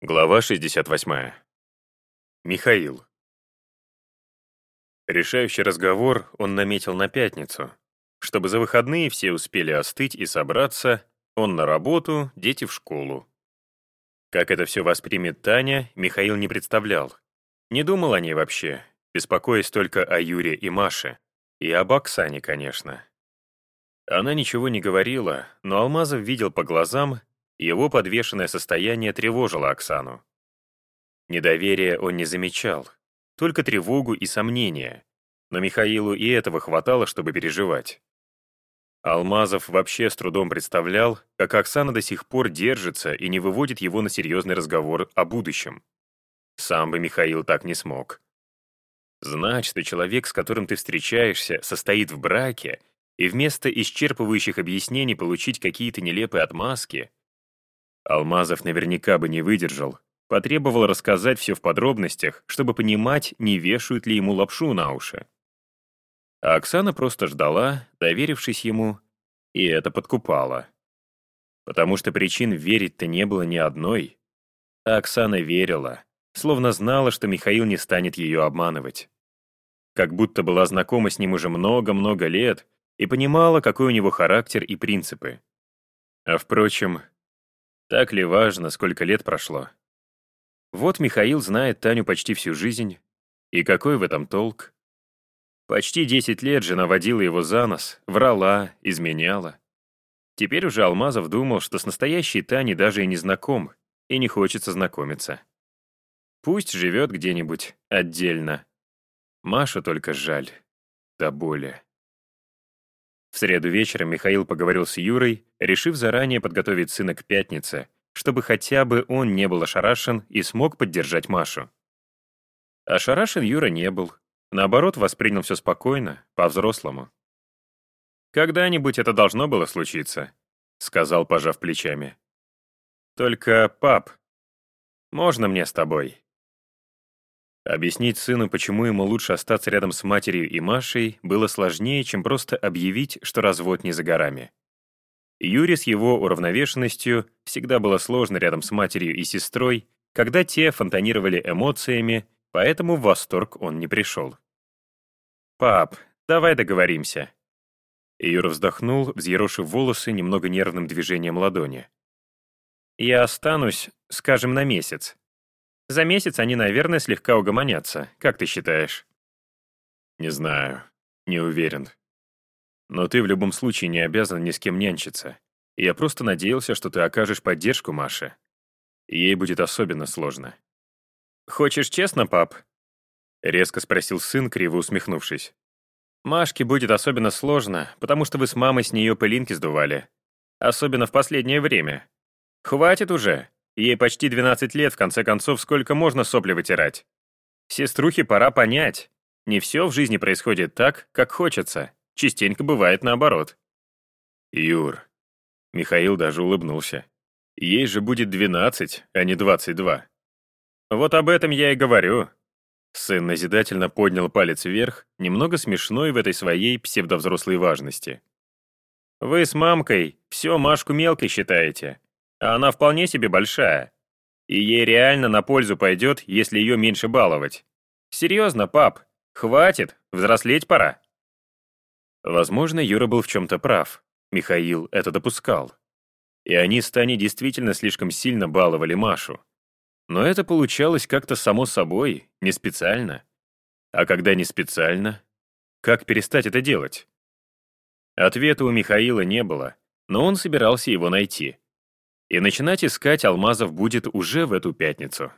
Глава 68. Михаил. Решающий разговор он наметил на пятницу, чтобы за выходные все успели остыть и собраться, он на работу, дети в школу. Как это все воспримет Таня, Михаил не представлял. Не думал о ней вообще, беспокоясь только о Юре и Маше. И об Оксане, конечно. Она ничего не говорила, но Алмазов видел по глазам, его подвешенное состояние тревожило Оксану. Недоверия он не замечал, только тревогу и сомнения, но Михаилу и этого хватало, чтобы переживать. Алмазов вообще с трудом представлял, как Оксана до сих пор держится и не выводит его на серьезный разговор о будущем. Сам бы Михаил так не смог. Знать, что человек, с которым ты встречаешься, состоит в браке, и вместо исчерпывающих объяснений получить какие-то нелепые отмазки, Алмазов наверняка бы не выдержал. Потребовал рассказать все в подробностях, чтобы понимать, не вешают ли ему лапшу на уши. А Оксана просто ждала, доверившись ему, и это подкупало. Потому что причин верить-то не было ни одной. А Оксана верила, словно знала, что Михаил не станет ее обманывать. Как будто была знакома с ним уже много-много лет и понимала, какой у него характер и принципы. А впрочем, так ли важно, сколько лет прошло? Вот Михаил знает Таню почти всю жизнь. И какой в этом толк? Почти 10 лет жена водила его за нос, врала, изменяла. Теперь уже Алмазов думал, что с настоящей Таней даже и не знаком, и не хочется знакомиться. Пусть живет где-нибудь отдельно. Машу только жаль. До боли. В среду вечером Михаил поговорил с Юрой, решив заранее подготовить сына к пятнице, чтобы хотя бы он не был ошарашен и смог поддержать Машу. Ошарашен Юра не был. Наоборот, воспринял все спокойно, по-взрослому. «Когда-нибудь это должно было случиться», — сказал, пожав плечами. «Только, пап, можно мне с тобой?» Объяснить сыну, почему ему лучше остаться рядом с матерью и Машей, было сложнее, чем просто объявить, что развод не за горами. Юре с его уравновешенностью всегда было сложно рядом с матерью и сестрой, когда те фонтанировали эмоциями, поэтому в восторг он не пришел. «Пап, давай договоримся». Юра вздохнул, взъерошив волосы немного нервным движением ладони. «Я останусь, скажем, на месяц. За месяц они, наверное, слегка угомонятся. Как ты считаешь? Не знаю. Не уверен. Но ты в любом случае не обязан ни с кем нянчиться. я просто надеялся, что ты окажешь поддержку Маше. Ей будет особенно сложно. «Хочешь честно, пап?» — резко спросил сын, криво усмехнувшись. «Машке будет особенно сложно, потому что вы с мамой с нее пылинки сдували. Особенно в последнее время. Хватит уже. Ей почти 12 лет, в конце концов, сколько можно сопли вытирать. Сеструхе пора понять. Не все в жизни происходит так, как хочется. Частенько бывает наоборот. Юр. Михаил даже улыбнулся. Ей же будет 12, а не 22. Вот об этом я и говорю. Сын назидательно поднял палец вверх, немного смешной в этой своей псевдовзрослой важности. Вы с мамкой все Машку мелкой считаете, а она вполне себе большая. И ей реально на пользу пойдет, если ее меньше баловать. Серьезно, пап, хватит, взрослеть пора. Возможно, Юра был в чем-то прав. Михаил это допускал. И они с Таней действительно слишком сильно баловали Машу. Но это получалось как-то само собой, не специально. А когда не специально, как перестать это делать? Ответа у Михаила не было, но он собирался его найти. И начинать искать алмазов будет уже в эту пятницу.